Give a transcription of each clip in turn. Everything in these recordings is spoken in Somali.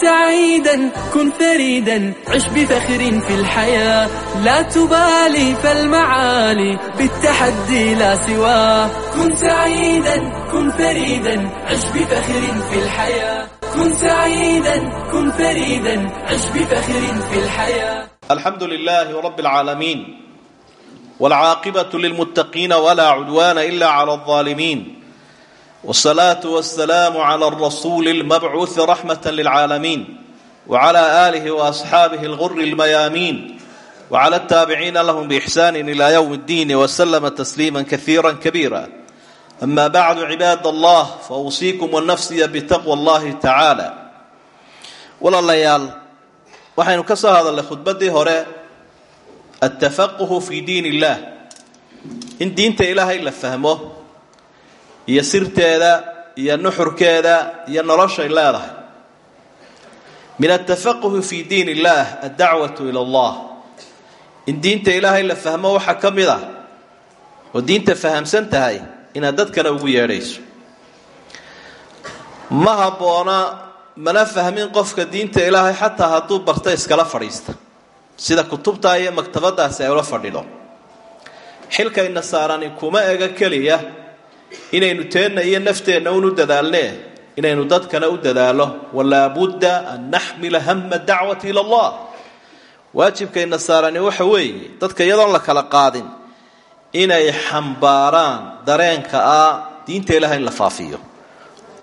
سعيدا كن فريدا عش بفخر في الحياة لا تبالي فالمعالي بالتحدي لا سواه كن سعيدا كن فريدا عش بفخر في الحياة كن سعيدا كن فريدا عش بفخر في الحياة الحمد لله رب العالمين والعاقبة للمتقين ولا عدوان إلا على الظالمين والصلاة والسلام على الرسول المبعوث رحمة للعالمين وعلى آله وأصحابه الغر الميامين وعلى التابعين لهم بإحسان إلى يوم الدين وسلم تسليما كثيرا كبيرا أما بعد عباد الله فأوصيكم والنفسي بتقوى الله تعالى walaalayaal waxaynu ka soo hadalnay khudbaddii hore altafaquhu fi diin illaah in diinta ilaahay la fahmo iyo sirteeda iyo nuxurkeeda iyo noloshay leedahay. Min altafaquhi fi diin illaah addacwatu ila allah. In diinta ilaahay la fahmo waxaa ka mid ah oo diinta fahamsan tahay inaad dadkana ugu yeedhayso. Ma habboona mana fahmin qofka diinta ilaahay xataa hadduu barto iskala fadhiista. Sida kutubta iyo maktabadaasi ay ula fadhido. Xilkayna saarani kuma ega keliya inaynu teenna iyo nafteenna unu dadaalnee inaynu dadkana u dadaalo walaabudda an naxmila hama dacwati ila allah. Waajibkayna saarani waxa weeye dadka iyadoon la kala qaadin inay xambaaraan dareenka ah diinta ilahay in la faafiyo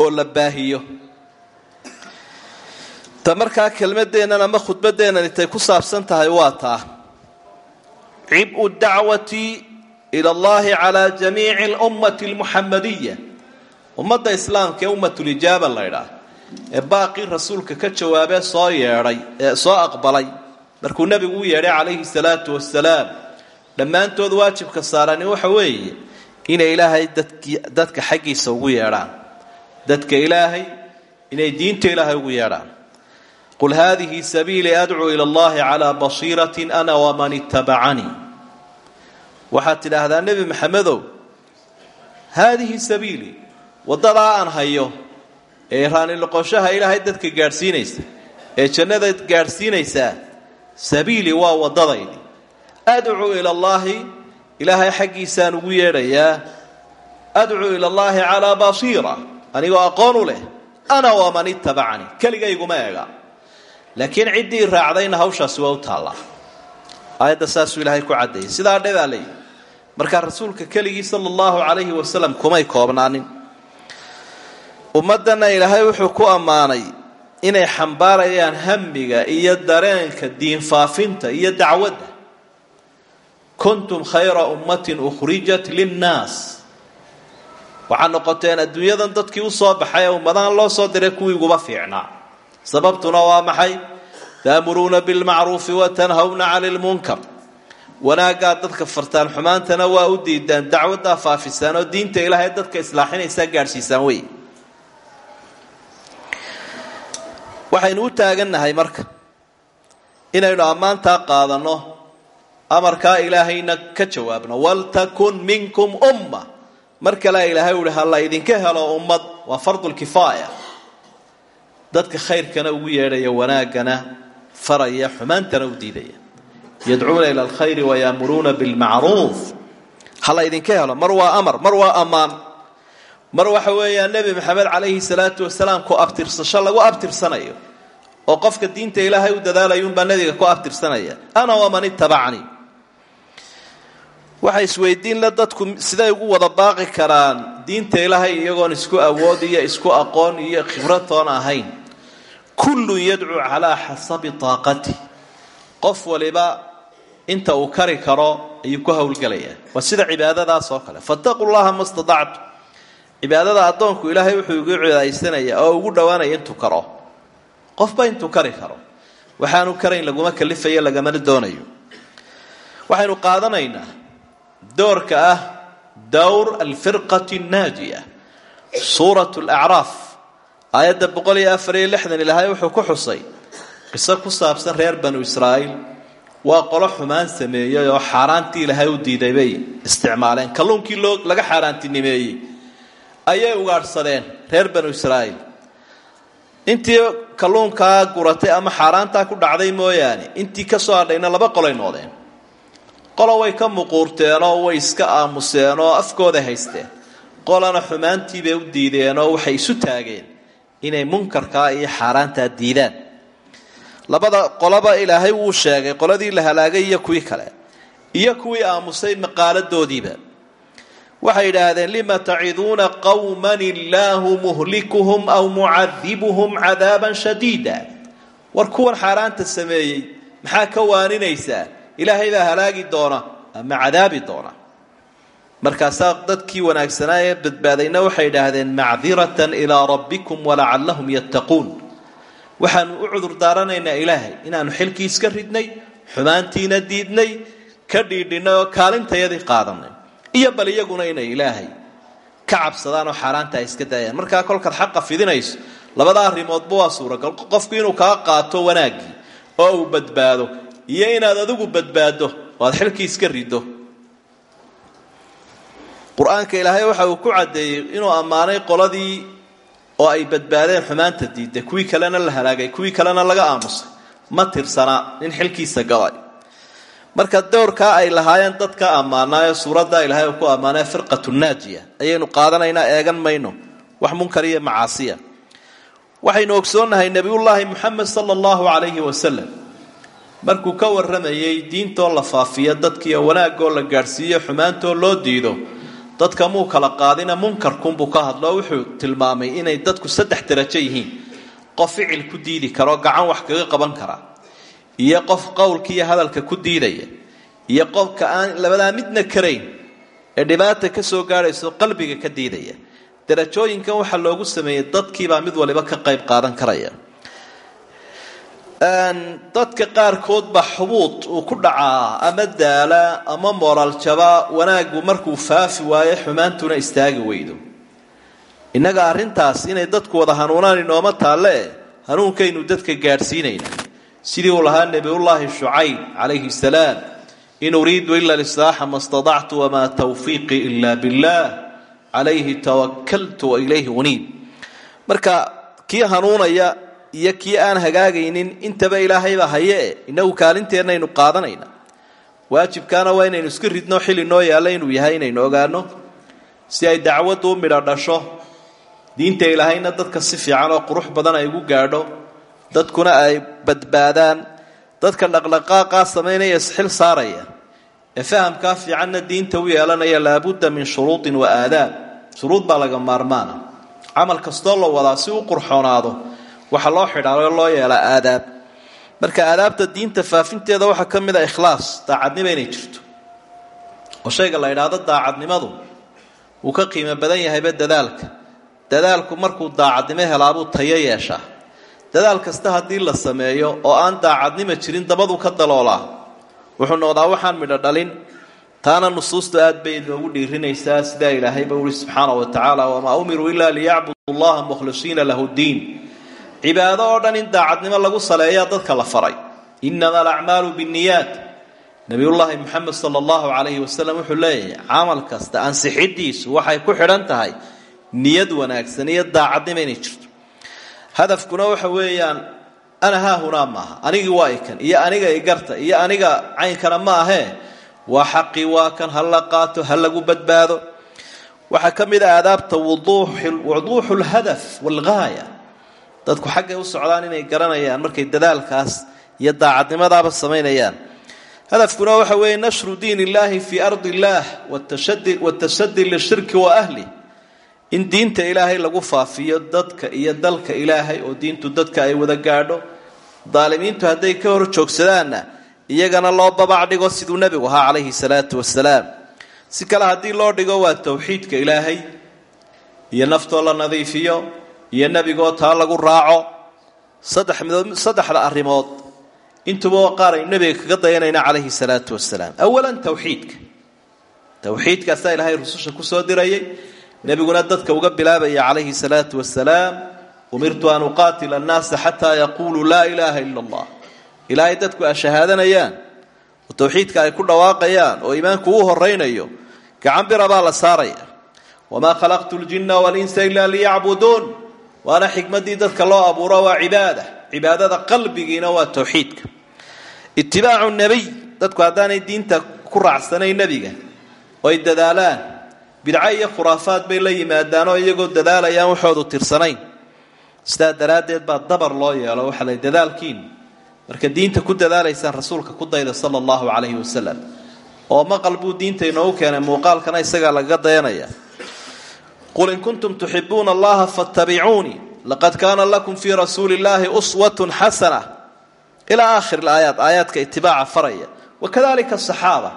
oo la baahiyo. Ta markaa kelmadeennan ama khudbaddeennan intay ku saabsan tahay waa taa cib'u dacwati ila allahi calaa jamiici alummati almuxamadiya ummadda islaamka ee ummatulijaaba la ydhaah ee baaqii rasuulka ka jawaabee soo yeedhay ee soo aqbalay markuu nebigu u yeedhay calayhi salaatu wasalaam dhammaantood waajibka saarani waxa weeye inay ilaahay dadka xaggiisa ugu yeedhaan dadka ilaahay inay diinta ilaahay ugu yeedhaan qul haadihi sabiilii adcuu ila allahi calaa basiiratin ana waman ittabacanii waxaad tidhaahdaa nebi maxamedow haadihi sabiilii waddadaa aan hayo ee raaniloqoshaha ilaahay dadka gaadhsiinaysa ee jannada gaadhsiinaysaa sabiilii waa waddadaydi adcuu ila allaahi ilaahay xaggiisaan ugu yeedhayaa adcuu ila allaahi calaa basiira anigoo aqoon u leh ana waman ittabacanii keligayguma ega. Laakiin ciddii raacdayna hawshaasi waa u taallaa aayadda saasuu ilaahay ku caddeeyay sidaa dhebaa markaa rasuulka keligii sala allahu calayhi wasalam kumay koobnaanin. Ummaddanna ilaahay wuxuu ku ammaanay inay xambaarayaan hamiga iyo dareenka diin faafinta iyo dacwadda. Kuntum khayra ummatin ukhrijat linnaas. Waxaad noqoteen adduunyadan dadkii u soo baxay ee ummadahan loo soo diray kuwii uguba fiicnaa sababtuna waa maxay? Taamuruuna bilmacruufi wa tanhawna cani lmunkar wanaaggaad dadka fartaan xumaantana waa u diidaan dacwaddaa faafisaan oo diinta ilaahay dadka islaaxinaysaa gaadhsiisaan wey. Waxaynu u taagannahay marka inaynu ammaantaa qaadanno amarkaa ilaahayna ka jawaabno waltakun minkum umma. Mar kalea ilaahay uhi ha la idinka helo ummad waa fardulkifaaya dadka khayrkana ugu yeedhaya wanaaggana faraya xumaantana u diidaya yadcuuna ila alkhayri wayaamuruuna bilmacruuf. Ha la idinka helo? Mar waa amar mar waa ammaan. Mar waxa weeyaan nebi maxamed calayhi salaatu wasalaam ku abtirsasho lagu abtirsanayo oo qofka diinta ilaahay u dadaalayuunbaa nebiga ku abtirsanaya. Ana waman ittabacanii. Waxay isweydiin la dadku siday ugu wada baaqi karaan diinta ilaahay iyagoon isku awood iyo isku aqoon iyo khibratoon ahayn. Kullun yadcuu calaa xasabi taaqati qof waliba inta uu kari karo ayuu ku howlgelayaa waa sida cibaadadaas oo kale. Fataquu llaha ma addoonku ilaahay wuxuu igu cibaadaysanayaa oo ugu dhowaanaya intuu karo. Qofba intuu kari karo. Waxaanu karayn laguma kalifayo lagamana doonayo. Waxaynu qaadanaynaa doorka ah dowr alfirqati annaajiya. Suurat lacraaf aayadda boqol iyo afar lixdan ilaahay wuxuu ku xusay. Qiso ku saabsan reer banu israa'iil waa qolo xumaan sameeyey oo xaaraantii ilaahay u diiday bay isticmaaleen. Kalluunkii loo laga xaaraantinimeeyey. Ayay ugaadhsadeen reer banu israa'iil. Intii kalluunkaa guratay ama xaaraantaa ku dhacday mooyaane intii ka soo hadhayna laba qolay noqdeen qola way ka muquurteenoo way iska aamuseen oo afkooda haysteen. Qolana xumaantiibay u diideenoo waxay isu taageen inay munkarkaa iyo xaaraantaa diidaan labada qolaba ilaahay wuu sheegay qoladii la halaagay iyo kuwii kale iyo kuwii aamusay maqaaladoodiiba. Waxay yidhaahdeen lima taciduuna qowman illaahu muhlikuhum aw mucadibuhum cadaaban shadiida? War kuwan xaaraanta sameeyey maxaa ka waaninaysaa? Ilaahay baa halaagi doona ama cadaabi doona? Markaasaa dadkii wanaagsanaa ee badbaadayna waxay idhaahdeen macdiratan ilaa rabbikum walacallahum yattaquun waxaanu u cudur daaranaynaa ilaahay inaanu xilkii iska ridnay xumaantiina diidnay ka dhiidhinay oo kaalintayadii qaadanay iyo bal iyaguna inay ilaahay ka cabsadaan oo xaaraanta ay iska daayaan. Markaa kolkaad xaqa fidinayso labada arrimoodba waa suuragal. Qofku inuu kaa qaato wanaaggii oo uu badbaado iyo inaad adigu badbaaddo oo aad xilkii iska riddo. Qur'aanka ilaahay waxa uu ku caddeeyey inuu ammaanay qoladii oo ay badbaadeen xumaanta diidday kuwii kalena la halaagay kuwii kalena laga aamusay ma tirsanaa nin xilkiisa galay. Marka dowrkaa ay lahaayeen dadka ammaanaayo suuradda ilaahay ku ammaanay firqatu naajiya ayaynu qaadanaynaa eegan mayno wax munkar iyo macaasiya. Waxaynu ogsoonnahay nebiyullaahi moxamed sala allahu calayhi wasalam markuu ka warramayay diintoo la faafiyo dadkiiyo wanaagoo la gaadhsiiyo xumaantoo loo diido dadka muu kala qaadina munkarkunbuu ka hadloo wuxuu tilmaamay inay dadku saddex darajo yihiin. Qof ficil ku diidi karoo gacan wax kaga qaban kara. Iyo qof qowlka iyo hadalka ku diidaya. Iyo qofka aan labadaa midna karayn ee dhibaata ka soo gaadhayso qalbiga ka diidaya. Darajooyinkan waxaa loogu sameeyey dadkiibaa mid waliba ka qayb qaadan karaya dadka qaarkood ba xubuud uu ku dhacaa ama daala ama moral jaba wanaaggu markuu faafi waayo xumaantuna istaagi weydo. Innaga arrintaas inay dadku wada hanuunaan inooma taalle hanuunkaynu dadka gaadhsiinayna. Sidii uu lahaa nebiyullaahi shucayb calayhi salaam in uriidu ila lislaaxa ma stadactu wamaa tawfiiqii ila billaah calayhi tawakaltu wa ilayhi uniib. Marka kii hanuunaya iyo kii aan hagaagaynin intaba ilaahaybaa haye. Inagu kaalinteennaynu qaadanayna. Waajibkaana waa inaynu iska ridno xili noo yaalla inuu yahay inaynu ogaano si ay dacwaddu u dhasho diinta ilaahayna dadka si fiican oo qurux badan ay ugu gaadho. Dadkuna ay badbaadaan. Dadka dhaqdhaqaaqaa samaynaya isxil saaraya. Ee fahamkaa fiicanna diinta u yeelanaya laabudda min shuruudin wa aadaab shuruud baa laga maarmaana. Camal kastoo wadaa si u qurxoonaado waxaa loo xidhaao loo yeelaa aadaab. Marka aadaabta diinta faafinteeda waxaa ka mid a ikhlaas daacadnimo inay jirto. Oo shayga la idhaahdo daacadnimadu wuu ka qiimo badan yahayba dadaalka. Dadaalku markuu daacadnimo helaabuu tayo yeeshaa. Dadaal kasta haddii la sameeyo oo aan daacadnimo jirin dabadu ka daloolaa. Wuxuu noqdaa waxaan midho dhalin taana nusuustu aad bay inoogu dhiirinaysaa sidaa ilaahayba uhi subxaana wa tacaala wamaa umiruu ilaa liyacbudu llaha mukhlisiina lahu ddiin cibaado oo dhan in daacadnimo lagu saleeyaa dadka la faray. Inama alacmaalu binniyaat. Nabiyullaahi moxamed sala allahu calayhi wasalam wuxuu leeyahay camal kasta ansixidiisu waxay ku xidhan tahay niyad wanaagsan iyo daacadnimo inay jirto. Hadafkuna waxa weeyaan ana haahunaa maaha anigii waa ikan iyo aniga igarta iyo aniga caynkana ma ahee. Waa xaqii waa kan ha la qaato ha lagu badbaado. Waxaa ka mid a aadaabta wuduuxu lhadaf waalgaaya dadku xaggay u socdaan inay garanayaan markay dadaalkaas iyo daacadnimadaaba samaynayaan. Hadafkuna waxa weeye nashru diin illaahi fii ardi illaah watasadi lishirki wa ahlih in diinta ilaahay lagu faafiyo dadka iyo dalka ilaahay oo diintu dadka ay wada gaadho daalimiintu hadday ka hor joogsadaanna iyagana loo babac siduu nebigu ahaa calayhi salaatu wasalaam si kale haddii loo dhigo waa towxiidka ilaahay iyo naftoo la nadiifiyo iyo nebigoo taa lagu raaco saddex midood saddexda arrimood. Intuba qaar aynu nebiga kaga dayanayna calayhi salaatu wasalaam awalan towxiidka towxiidkaasaa ilaahay rususha ku soo dirayay nebiguna dadka uga bilaabaya calayhi salaatu wasalaam umirtu an uqaatila annaasa xataa yaquuluu laa ilaaha ila allah. Ilaahay dadku a shahaadanayaan oo towxiidka ay ku dhawaaqayaan oo iimaanku u horaynayo gacan bira baa la saaraya. Wamaa khalaqtu ljinna walinsa ilaa liyacbuduun waana xikmaddii dadka loo abuuro waa cibaada. Cibaadada qalbigiina waa towxiidka itibaacu nebiy dadku haddaanay diinta ku raacsanayn nebiga oo ay dadaalaan. Bidco iyo khuraafaad bay la yimaadaanoo iyagoo dadaalayaan waxoodu tirsanayn. Sidaa daraaddeed baa dabar loo yeelo waxaa la dadaalkiin. Marka diinta ku dadaalaysaan rasuulka ku dayda sala allahu calayhi wasalam oo maqal buu diinta inoogu keenay muuqaalkana isagaa lagaga dayanaya qul in kuntum tuxibuuna allaha fattabicuunii laqad kaana lakum fii rasuuli illaahi uswatun xasana ilaa aakhir aayaat aayaadka itibaaca faraya wakadalika asaxaaba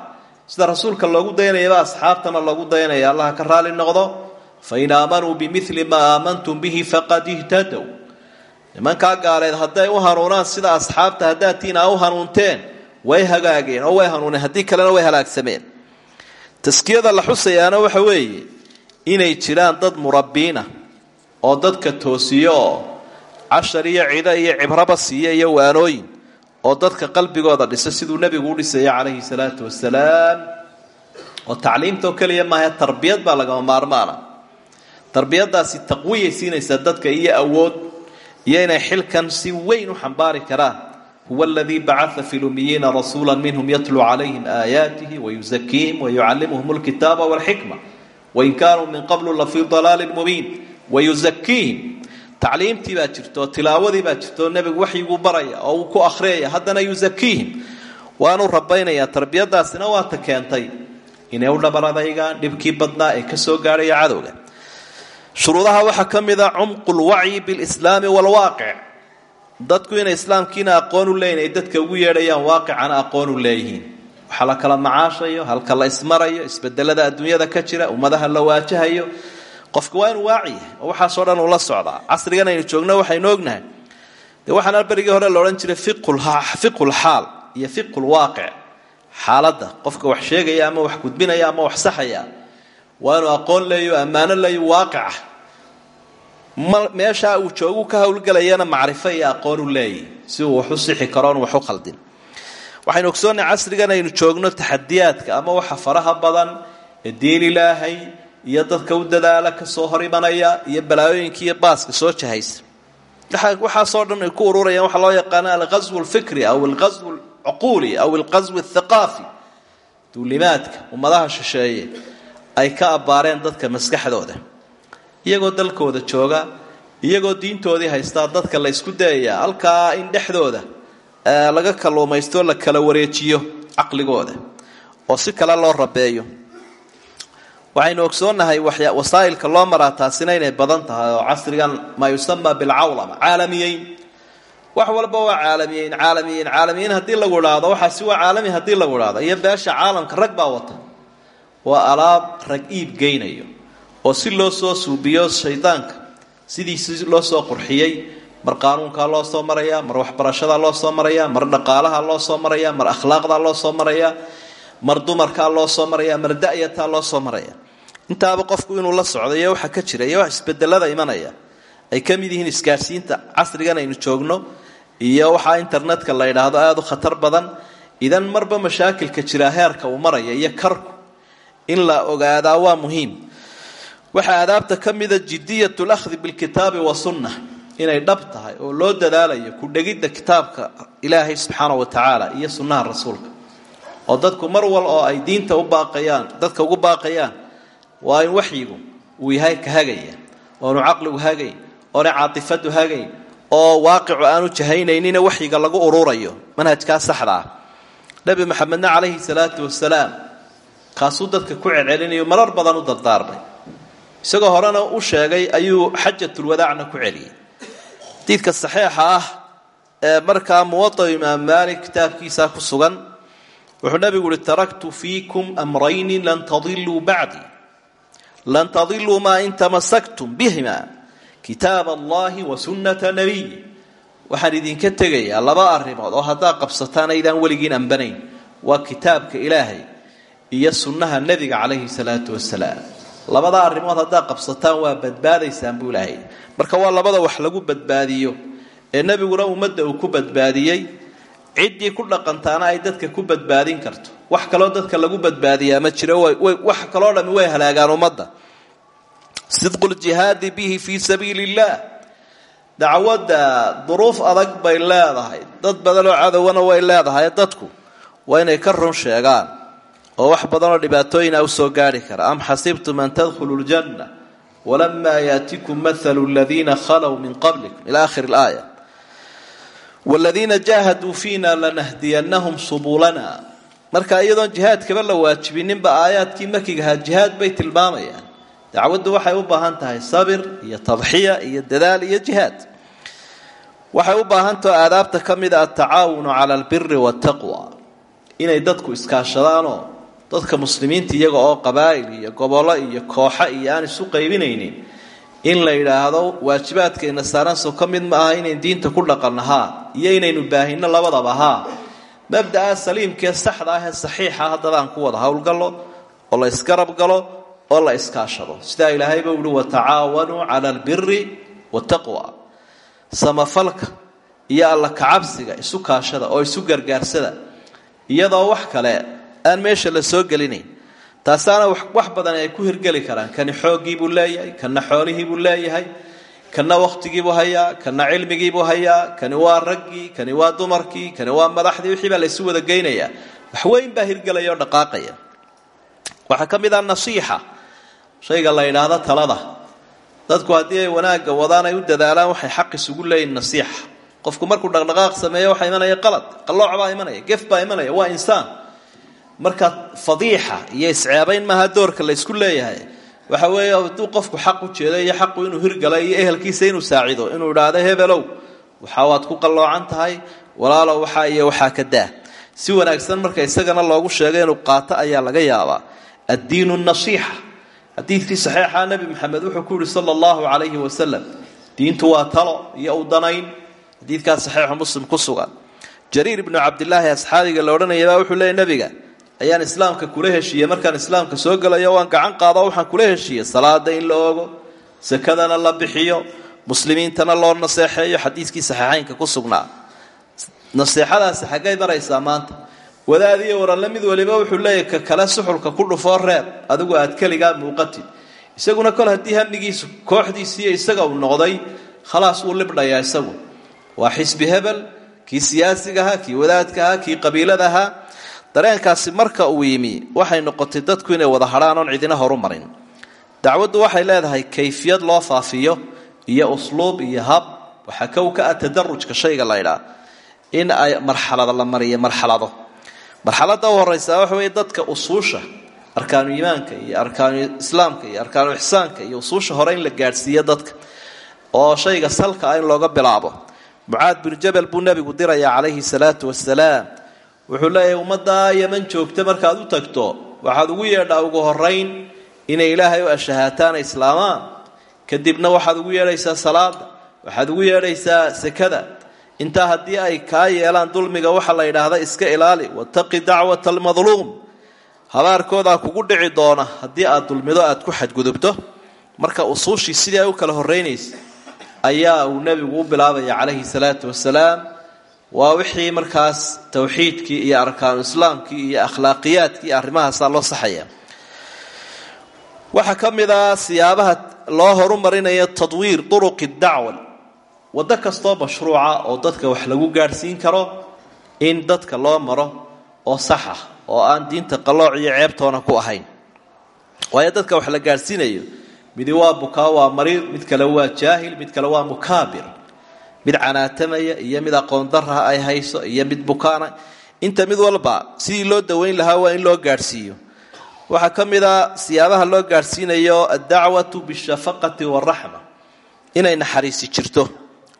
sida rasuulka loogu dayanayaba asxaabtana loogu dayanaya allaha ka raali noqdo fain aamanuu bimili maa aamantum bihi faqad ihtadow nimankaa gaaleed hadday u hanuunaan sida asxaabta haddaad tiin aa u hanuunteen way hagaageen oo way hanuuneen haddii kalena way halaagsameen taskiyada la xusayaana waxa inay jiraan dad murabbiina oo dadka toosiyo oo cashar iyo cido iyo cibraba siiya iyo waanooyin oo dadka qalbigooda dhisa siduu nebigu u dhisaya calayhi salaatu wasalaam. Oo tacliimtoo keliya maaha tarbiyad baa lagama maarmaana. Tarbiyadaasi taqwiyay siinaysaa dadka iyo awood iyo inay xilkan si weyn u xambaari karaan. Huwa aladii bacaa fi lumiyiina rasuula minhum yatluu calayhim aayaatihi wayuzakiihim wayucallimuhum lkitaaba walxikma wain kaanuu min qablu lafii dalaalin mubiin wayuzakiihim tacliimtii baa jirta oo tilaawadii baa jirta oo nebigu waxyiguu baraya oo uu ku akhriyaya haddana yuzakiihim waanu rabaynayaa tarbiyadaasina waata keentay inay u dhabaradaygaan dhibkii badnaa ee ka soo gaadhaya cadowga shuruudaha waxaa ka mid a cumqu lwacyi walwaaqic dadku inay islaamkiina aqoon u leeyihiin dadka ugu yeedhayaan waaqicana aqoon u leeyihiin waxaa la kala macaashayo halka la ismarayo isbedelada adduunyada ka jira ummadaha la waajahayo. Qofka waa inuu waaci yahay oo waxaasoo la socdaa. Casrigan aynu joogno waxaynu ognahay. Dee waxaana hore la odhan jiray fiqulxaal iyo fiqulwaaqic xaaladda qofka wax sheegaya ama wax gudbinaya ama wax saxaya waa aqoon leeyo ammaano leeyo waaqicah meeshaa uu joogu ka howlgelayana macrifo aqoon u leeyahy si uu wax u sixi karoon wax u qaldin waxaynu ogsoonnay casrigan aynu joogno taxadiyaadka ama waxa faraha badan ee diin ilaahay iyo dadka u dadaala ka soo hor imanaya iyo balaayooyinka iyo baaska soo jahaysa. Waxaasoo dhan ay ku ururayaan waxaa loo yaqaana alqaswu alfikri aw alqaswu alcuquuli aw alqaswu athaqaafi duulimaadka ummadaha shisheeye ay ka abbaareen dadka maskaxdooda. Iyagoo dalkooda jooga iyagoo diintoodii haystaa dadka la ysku dayaya halkaa in dhexdooda laga kalluumaysto la kala wareejiyo caqligooda oo si kale loo rabeeyo. Waxaynu ogsoonnahay wasaa'ilka loo maraa taasina inay badan tahay oo casrigan maa yusama bilcawlama caalamiyeyn. Wax walba waa caalamiyeyn caalamiyeyn caalamiyeyn haddii lagu idhaahdo waxaasi waa caalami haddii lagu idhaahdo. Iyo beesha caalamka rag baa wata. Waa alaab rag iib geynayo oo si loo soo suubiyo shaydaanka sidiisi loo soo qurxiyey mar qaanuunkaa loo soo maraya mar waxbarashadaa loo soo maraya mar dhaqaalaha loo soo maraya mar akhlaaqdaa loo soo maraya mar dumarkaa loo soo maraya mar da-yataa loo soo maraya. Intaaba qofku inuu la socdo iyo waxa ka jira iyo isbedelada imanaya. Ay ka mid yihiin isgaadhsiinta casrigan aynu joogno iyo waxaa internetka la yidhaahdo aada u khatar badan idan marba mashaakilka jira heerka uu maraya iyo karku in la ogaadaa waa muhiim. Waxaa aadaabta ka mida jidiyat lakhdi bilkitaabi wasunna inay dhab tahay oo loo dadaalayo ku dhegidda kitaabka ilaahay subxaana wa tacaala iyo sunnaha rasuulka. Oo dadku mar wal oo ay diinta u baaqayaan dadka ugu baaqayaan waa in waxyigu uu yahay ka hagaya oonu caqligu hagayn oona caatifadu hagayn oo waaqicu aanu jahaynaynin waxyiga lagu ururayo manhajkaa saxda ah. Nebi maxamedna calayhi salaatu wasalaam kaasuu dadka ku celcelinayo marar badan u dardaarmay. Isagoo horena u sheegay ayuu xajatulwadaacna ku celiyey xadiidka saxiixa ah ee markaa muwada imaam maalik kitaabkiisa ku sugan wuxuu nabigu uhi taraktu fiikum amrayni lan tadiluu bacdii lan tadiluu maa in tamasaktum bihima kitaab allahi wa sunnata nabiy waxaan idinka tegayaa laba arrimood oo haddaad qabsataan aydaan weligiin ambanayn. Waa kitaabka ilaahay iyo sunnaha nebiga calayhi salaatu wasalaam labada arrimood haddaad qabsataan waa badbaadaysaan buu ilaahay. Marka waa labada wax lagu badbaadiyo ee nebiguna ummadda uu ku badbaadiyey ciddii ku dhaqantaana ay dadka ku badbaadin karto. Wax kaloo dadka lagu badbaadiyaa ma jiro wax kaloo dhami way halaagaan ummadda. Sidqu ljihaadi bihi fii sabiili illah dacwadda duruuf adag bay leedahay. Dad badanoo cadowna way leedahay dadku. Waa inay ka run sheegaan oo wax badanoo dhibaatooyina u soo gaari kara. Am xasibtum an tadkhuluu ljanna? Walamaa yaatikum mathalu ladiina khalow min qablikum. Ila akhiri laaya. Wladiina jaahaduu fiina lanahdiyanahum subulana marka iyadoon jihaadkaba la waajibininba aayaadkii makigahaa jihaad bay tilmaamayaan. Dacwaddu waxay u baahan tahay sabir iyo tadxiya iyo dadaal iyo jihaad. Waxay u baahantaho aadaabta ka mid a atacaawunu cala albiri inay dadku iskaashadaanoo dadka muslimiinta iyaga oo qabaa'il iyo gobollo iyo kooxo iyo aan isu qaybinaynin in la yidhaahdo waajibaadkayna saaranso ka mid ma aha inayn diinta ku dhaqanno haa iyo inaynu baahino labadaba haa. Mabdaa saliimkee saxda ah ee saxiixa haddaba aan ku wada howlgallo oo la isgarab galo oo la iskaashado sidaa ilaahayba uhi watacaawanuu cala albiri wataqwa samafalka iyo alla kacabsiga isu kaashada oo isu gargaarsada iyadoo wax kale aan meesha la soo gelinayn taasaana wax badan ay ku hirgeli karaan. Kani xooggiibuu leeyahay kana xoolihiibuu leeyahay kana wakhtigiibuu hayaa kana cilmigiibuu hayaa kani waa raggii kani waa dumarkii kani waa madaxdii wixii baa laysu wada geynayaa. Waxweyn baa hirgelaya dhaqaaqaya. Waxaa ka ah nasiixa shayga la yidhaahdo talada. Dadku haddii ay wanaagga wadaan ay u dadaalaan waxay xaq isugu leeyihiin nasiixa. Qofku markuu dhaqdhaqaaq sameeyo waxaa imanaya qalad qallooc baa imanaya gef baa imanaya waa insaan marka fadiixa iyo isceebayn maaha doorka la ysku leeyahay. Waxa weeye hadduu qofku xaq u jeedo iyo xaqu inuu hirgala iyo ehelkiisa inuu saacido inuu idhaahdo hebelow waxa waad ku qalloocan tahay walaalow waxaa iyo waxaa ka daa. Si wanaagsan marka isagana loogu sheego inuu qaato ayaa laga yaabaa. Addiinu nasiixa. Xadiidkii saxiixa nebi maxamed wuxuu ku yihi sala allahu calayhi wasalam diintu waa talo iyo u danayn. Xadiidkaas saxiixu muslim ku sugan. Jariir ibnu cabdilaahi asxaabiga la odhanayabaa wuxuu leeyay nebiga ayaan islaamka kula heshiiyey markaan islaamka soo gelayo waan gacan qaado waxaan kula heshiiyey. Salaada in la ogo sakadana la bixiyo muslimiintana loo naseexeeyo xadiiskii saxiixaynka ku sugnaa. Naseexadaasi xaggay maraysaa maanta. Wadaadiyo waranle mid waliba wuxuu leeyahy ka kale suxulka ku dhufoo reeb adigu aad keligaa muuqatid. Isaguna kol haddii hamigiisu kooxdiisiiyo isaga uu noqday khalaas wuu libdhayaa isagu. Waa xisbi hebel kii siyaasigaha kii wadaadkaha kii qabiiladaha dareenkaasi marka uu yimi waxay noqotay dadku inay wada hadhaan oon cidina horu marin. Waxay leedahay kayfiyad loo faafiyo iyo usluub iyo hab. Waxaa kow ka ah shayga la ydhaa in ay marxalada la mariyo marxalado. Marxalada u horeysa waxa weeye dadka usuusha arkaanu iimaanka iyo arkaanu islaamka iyo arkaanu ixsaanka iyo usuusha hore in la gaadhsiiyo dadka oo shayga salka ah in looga bilaabo. Mucaad binu jabal buu nebigu dirayaa calayhi salaatu wasalaam wuxuu leeyahay ummaddaa yaman joogta markaad u tagto waxaad ugu yeedhaa ugu horayn inay ilaahay u ashahaataan islaamaan. Kadibna waxaad ugu yeedhaysaa salaada waxaad ugu yeedhaysaa sekada intaa haddii ay kaa yeelaan dulmiga waxa la yidhaahda iska ilaali wataqi dacwata almadluum. Habaarkoodaa kugu dhici doona haddii aad dulmido aad ku xadgudubto. Marka usuushii sidii ay u kala horeynaysa ayaa uu nebigu u bilaabaya calayhi salaatu wasalaam waa wixii markaas towxiidkii iyo arkaanu islaamkii iyo akhlaaqiyaadkii iyo loo saxaya. Waxaa ka mid a siyaabaha loo horumarinayo tadwiir duruqi dacwa. Waddo kastoo mashruuca oo dadka wax lagu gaadhsiin karo in dadka loo maro oo saxa oo aan diinta qalooc iyo ceebtoona ku ahayn. Waayo dadka wax la gaadhsiinayo midi waa bukaa waa mariid mid kale waa jaahil mid kale waa mukaabir mid canaatamaya iyo mid aqoon ay hayso iyo mid bukaana. Inta mid walba sidii loo daweyn lahaa waa in loo gaadhsiiyo. Waxaa ka mid a siyaabaha loo gaadhsiinayo addacwatu bishafaqati waraxma inay naxariisi jirto.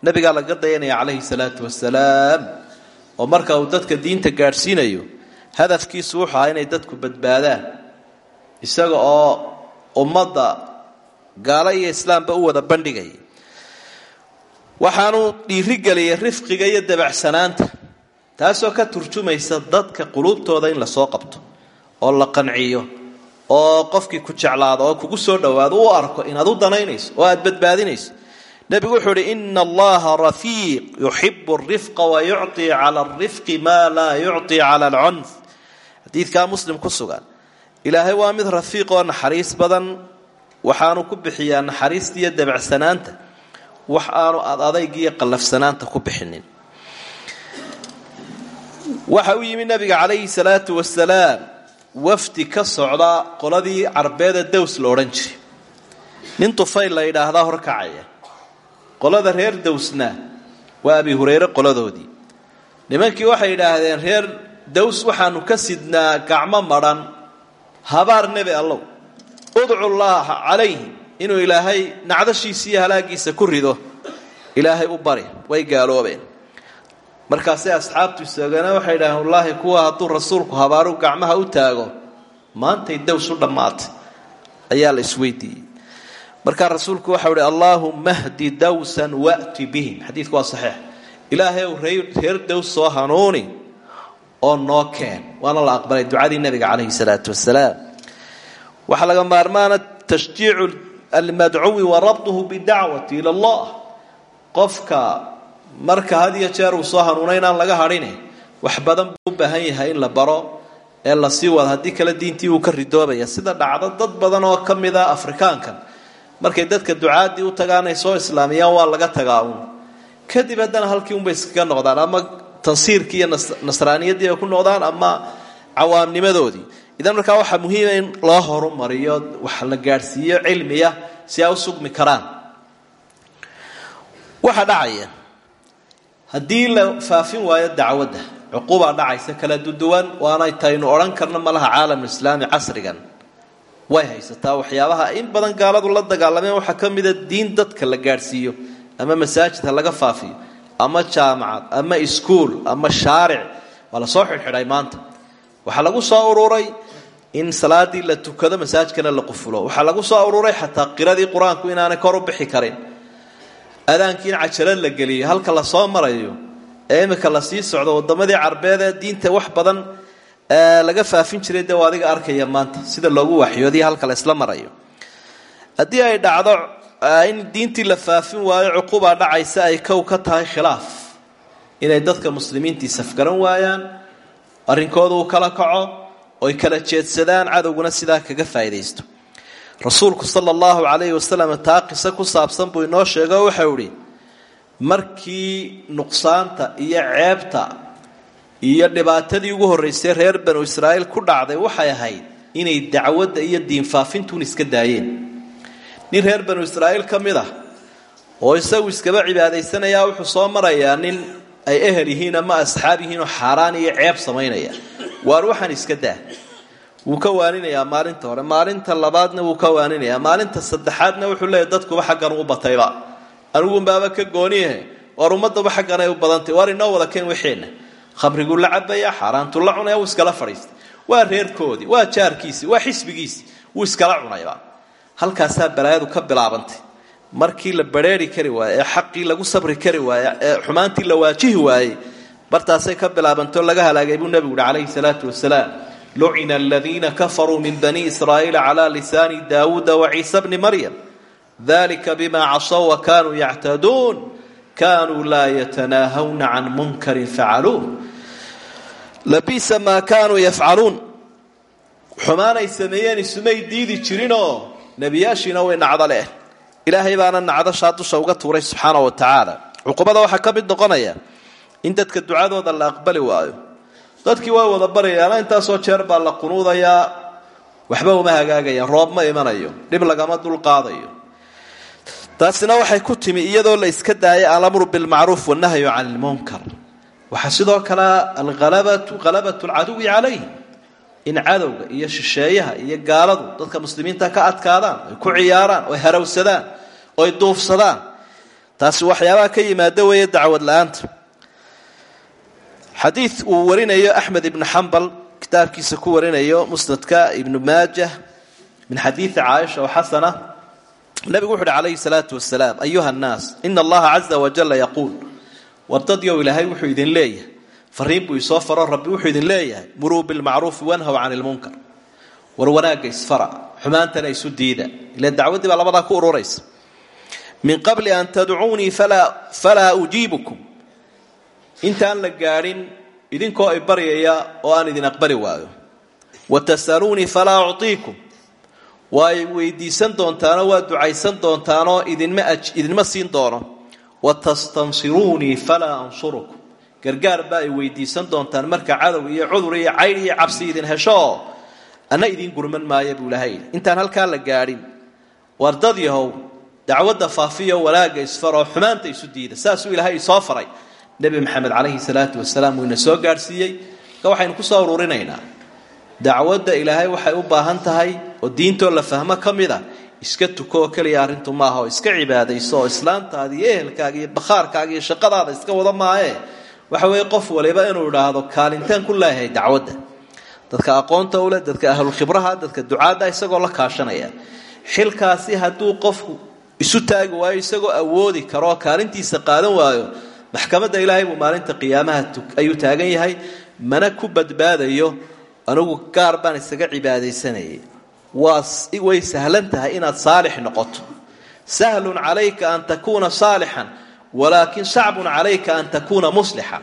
Nabigaa laga dayanaya calayhi salaatu wasalaam oo marka uu dadka diinta gaadhsiinayo hadafkiisu wuxuu ahaa inay dadku badbaadaan. Isaga oo ummadda gaalo iyo islaamba u wada bandhigaya waxaanuu dhiirigeliyay rifqiga iyo dabacsanaanta taasoo ka turjumaysa dadka quluubtooda in la soo qabto oo la qanciyo oo qofkii ku jeclaado oo kugu soo dhowaado u arko inaad u danaynayso oo aad badbaadinayso. Nebigu wuxuu uhi ina allaha rafiiq yuxibu rifqa wa yucطi cala arifqi maa laa yucطi cala alcunf. Xadiidkaa muslim ku sugan. Ilaahay waa mid rafiiq oo naxariis badan. Waxaanu ku bixiyaa naxariista iyo dabacsanaanta wax aanu ad adaygiiyo qallafsanaanta ku bixinin. Waxa u yimi nabiga calayhi salaatu wasalaam wafdi ka socda qoladii carbeeda dows la odhan jiray. Nin tufayl la yidhaahdaa horkacaya qolada reer dowsna waa abi hureyre qoladoodii. Nimankii waxay yidhaahdeen reer dows waxaanu ka sidnaa gacmo madhan habaar nebi allow udcu llaaha calayhi inuu ilaahay nacdashiisa iyo halaagiisa ku rido ilaahay u bari way gaaloobeen. Markaasay asxaabtu isoogana waxay idhaaheen wallaahi kuwa hadduu rasuulku habaaru gacmaha u taago maantay dows u dhammaatay. Ayaa la isweydiiyey. Markaa rasuulku waxau ihi allaahumma hdi dawsan wa'ti bihim. Xadiidku waa saxiix. Ilaahay ow reer dows soo hanuuni oo noo keen. La aqbalay ducadii nabiga calayhi salaatu wasalaam waxaa laga maarmaana tashjiicu almadcuwi wa rabduhu bidacwati ila allah qofka marka had iyo jeer uu soo hanuuna inaan laga hadhine wax badan buu u baahan yahay in la baro ee la sii wado haddii kale diintii uu ka ridoobaya sida dhacdo dad badan oo ka mid a afrikaankan markay dadka ducaadii u tagaan ay soo islaamiyaan waa laga tagaa uun kadib haddana halkii unbay iskaga noqdaan ama tansiirkii iyo nasraaniyaddii ay ku noqdaan ama cawaamnimadoodii idan markaa waxaa muhiima in loo horumariyo wax la gaadhsiiyo cilmiya si ay u sugmi karaan. Waxaa dhacaya haddii la faafin waayo dacwadda cuquubaa dhacaysa kala duduwan waanay taynu odhan karno malaha caalamulislaami casrigan. Way haysataa waxyaabaha in badan gaaladu la dagaalameen waxaa ka mida diin dadka la gaadhsiiyo ama masaajid ha laga faafiyo ama jaamacad ama iskuol ama shaaric. Waa la soo xidhxidhay maanta waxaa lagu soo ururay in salaadii la tukado masaajidkana la qufulo. Waxaa lagu soo ururay xataa qiradii qur'aanku kor u bixi karin. Adaankii in la geliyo halka la soo marayo ee imika la sii socdo wadamadii carbeed ee diinta wax badan laga faafin jiray de arkaya maanta sida loogu waxyoodiya halka la isla marayo. Haddii ay dhacdo in diintii la faafin waayo cuqubaa dhacaysa ay kow ka tahay khilaaf. Inay dadka muslimiintii safgaran waayaan arrinkooda uu kala kaco oy kala jeedsadaan cadowguna sidaa kaga faa'iidaysto. Rasuulku sala allahu calayhi wasalam taa qiso ku saabsan buu inoo sheego waxau ihi markii nuqsaanta iyo ceebta iyo dhibaatadii ugu horreysay reer banu israa'iil ku dhacday waxay ahayd inay dacwadda iyo diinfaafintuun iska daayeen. Nin reer banu israa'iil ka mid ah oo isagu iskaba cibaadaysanayaa wuxuu soo marayaa nin ay ehel yihiin ama asxaab yihiinoo xaaraan iyo ceeb samaynaya. Waar waxaan iska daa. Wuu ka waaninayaa maalinta hore. Maalinta labaadna wuu ka waaninayaa. Maalinta saddexaadna wuxuu leeyahy dadkuba xaggan ugu batayba. Aniguunbaaba ka gooniyahe waar ummadaba xagganay u badantay. Waar inoo wada keen waxeenna khamriguu la cabaya xaaraantuu la cunaya wuu iskala fadhiistay. Waa reerkoodii waa jaarkiisii waa xisbigiisii wuu iskala cunayba. Halkaasaa balaayadu ka bilaabantay markii la bareeri kari waaye ee xaqii lagu sabri kari waaye ee xumaantii la waajihi waayey bartaasay ka bilaabantoo laga halaagay buu nebigu uhi calayhi salaatu wasalaam lucina aladiina kafaruu min bani israa'iila calaa lisaani daawuuda waciisa bni maryam dalika bima casaw wa kanuu yactaduun kanuu laa yatanaahawna can munkarin facaluuh labisa maa kaanuu yafcaluun xumaanay sameeyeen isumay diidi jirinoo nebiyaashiina way nacdo ilaahay baana nacdashaa dusha uga tuuray subxaana wa cuqubada waxaa ka mid noqonaya in dadka ducadooda la aqbali waayo. Dadkii waa wada baryayaana intaasoo jeer baa la qunuudayaa waxba uma hagaagayaan roob ma imanayo dhib lagama dulqaadayo taasina waxay ku timi iyadoo la iska daayay alamru bilmacruuf wanahyu can ilmunkar waxaa sidoo kale alhalabatu halabatu alcaduwi calayh in cadowga iyo shisheeyaha iyo gaaladu dadka muslimiinta ka adkaadaan oy ku ciyaaraan oy harawsadaan oy duufsadaan. Taasi waxyaabaha ka yimaada weeye dacwad la'aanta. Uu warinayo axmed ibnu xambal kitaabkiisa ku warinayo musnadka ibnu maajah min xadiidi caaisha oo xasana. Nabigu wuxu uhi calayhi salaatu wasalaam ayuha nnaas ina allaha caza wajalla yaquul. Wardadyow ilaahay wuxuu idin leeyahay fariin buu isoo faro rabbi wuxuu idin leeyahay muruu bilmacruufi wanhaw can ilmunkar war wanaagga isfara xumaantana isu diida. Ila dacwaddii baa labadaa ku ururaysa. Min qabli an tadcuunii falaa ujiibukum. Intaan la gaadhin idinkoo i baryaya oo aan idin aqbali waayo. Wa tasaluunii falaa uctiikum. Waa y weydiisan doontaanoo waa ducaysan doontaanoo idinma siin doono. Watastansiruunii falaa ansurukum gargaar baa weydiisan doontaan marka cadow iyo cudur iyo caydh iyo cabsi idin heshooo anna idiin gurman maaya buu ilahay intaan halkaa la gaadhin war yahow dacwadda faafiyo wanaagga isfaroo xumaanta isu diida. Saasuu ilaahay soo faray. Nebi maxamed calayhi salaatu wasalaam wuu soo gaadhsiiyey. Ka waxaynu ku soo ururinaynaa dacwadda ilaahay waxay u baahan tahay oo diintoo la fahmo ka mid a iska tuko oo keliya arrintu maaha oo iska cibaadayso oo islaantaada iyo ehelkaaga iyo bakhaarkaaga iyo shaqadaada iska wada maahee waxa weeye qof waliba inuu idhaahdo kaalintaan ku leeyahay dacwadda. Dadka aqoonta u leh dadka ahlulkhibraha dadka ducaadda isagoo la kaashanaya. Xilkaasi hadduu qofku isu taagi waayo isagoo awoodi karoo kaalintiisa qaadan waayo maxkamadda ilaahay buu maalinta qiyaamaha ayuu taagan yahay mana ku badbaadayo anigu gaar baan isaga cibaadaysanayay. Way sahlan tahay inaad saalix noqoto. Sahlun calayka an takuuna saalixan walaakin sacbun calayka an takuuna muslixan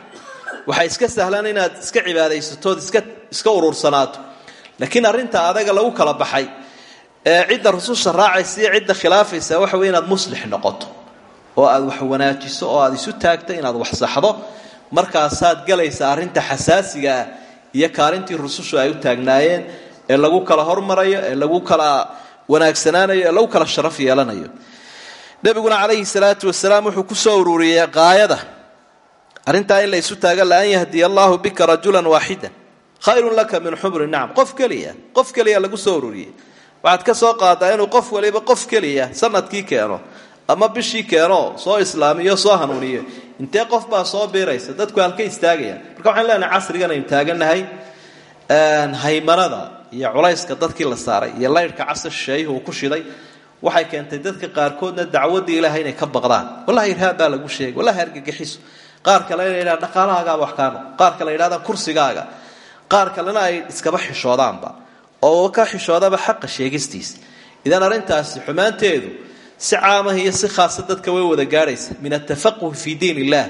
waxaa iska sahlan inaad iska cibaadaysatood iska urursanaato. Laakiin arrinta adaga lagu kala baxay ee cidda rususha raacaysa cidda khilaafaysa waxa wey inaad muslix noqoto. Oo aad wax wanaajiso oo aad isu taagto inaad wax saxdo. Markaasaad galaysa arrinta xasaasiga ah iyo kaalintii rusushu ay u taagnaayeen ee lagu kala hormarayo ee lagu kala wanaagsanaanayo ee lagu kala sharaf yeelanayo nabiguna calayhi salaatu wasalaam wuxuu ku soo ururiyey qaayada arrintaa in la isu taago laan yahdiya allaahu bika rajulan waaxida khayrun laka min xumri nacam. Qof keliya qof keliya lagu soo ururiyey waxaad ka soo qaadaa inuu qof waliba qof keliya sannadkii keeno ama bishii keeno soo islaamiyo soo hanuuniyo. Intee qof baa soo biiraysa? Dadku halka istaagayaan. Marka waxaan leenahay casrigan aynu taagannahay haymanada iyo culayska dadkii la saaray iyo laydhka casar sheeyuhu uu ku shiday waxay keentay dadka qaarkoodna dacwadii ilaahay inay ka baqdaan. Wallahi irhaab baa lagu sheegay. Wallahi argagixiso qaar kale inay yidhahdaan dhaqaalahaagaaba wax kaano qaar kale yidhahdaan kursigaaga. Qaar kalena ay iskaba xishoodaanba oo ka xishoodaba xaqa sheegistiisa. Idan arrintaasi xumaanteedu si caamah iyo si khaasa dadka way wada gaadhaysa. Min atafaquhi fii diin illah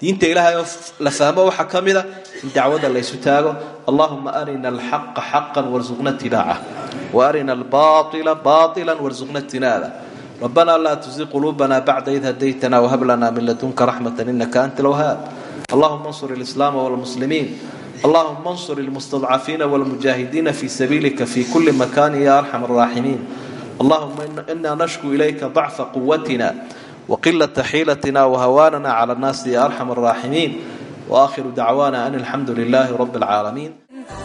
diinta ilaahay oo la fahmo waxaa ka mida in dacwada laysu taago. Allahuma arina alxaqa xaqan warsuqna tibaaca waarina albaila baila warsuqna tinaaba rabbana laa tuzi quluubana bacda id hadaytana whab lana min ladunka raxmata inaka anta lwhaab allahuma nsur islaama wlmuslimiin allahuma nsur lmustadcafiina wlmujaahidiina fii sabiilika fi kuli makan ya arxam araaximiin allahuma inaa nashku ilayka dacfa quwatina waqilata xiilatina wahawaanana cala nnaasi ya arxam araaximiin waakhiru dacwaana an alxamdu lilaahi rabi alcaalamiin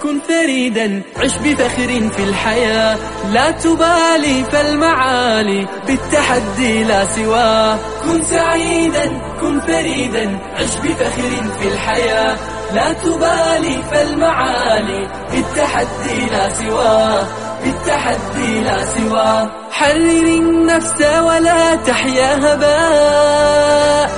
كن فريدا عش بفخر في الحياة لا تبالي فالمعالي بالتحدي لا سواه كن سعيدا كن فريدا عش بفخر في الحياة لا تبالي فالمعالي بالتحدي لا سواه بالتحدي لا سواه حرر النفس ولا تحيا هباء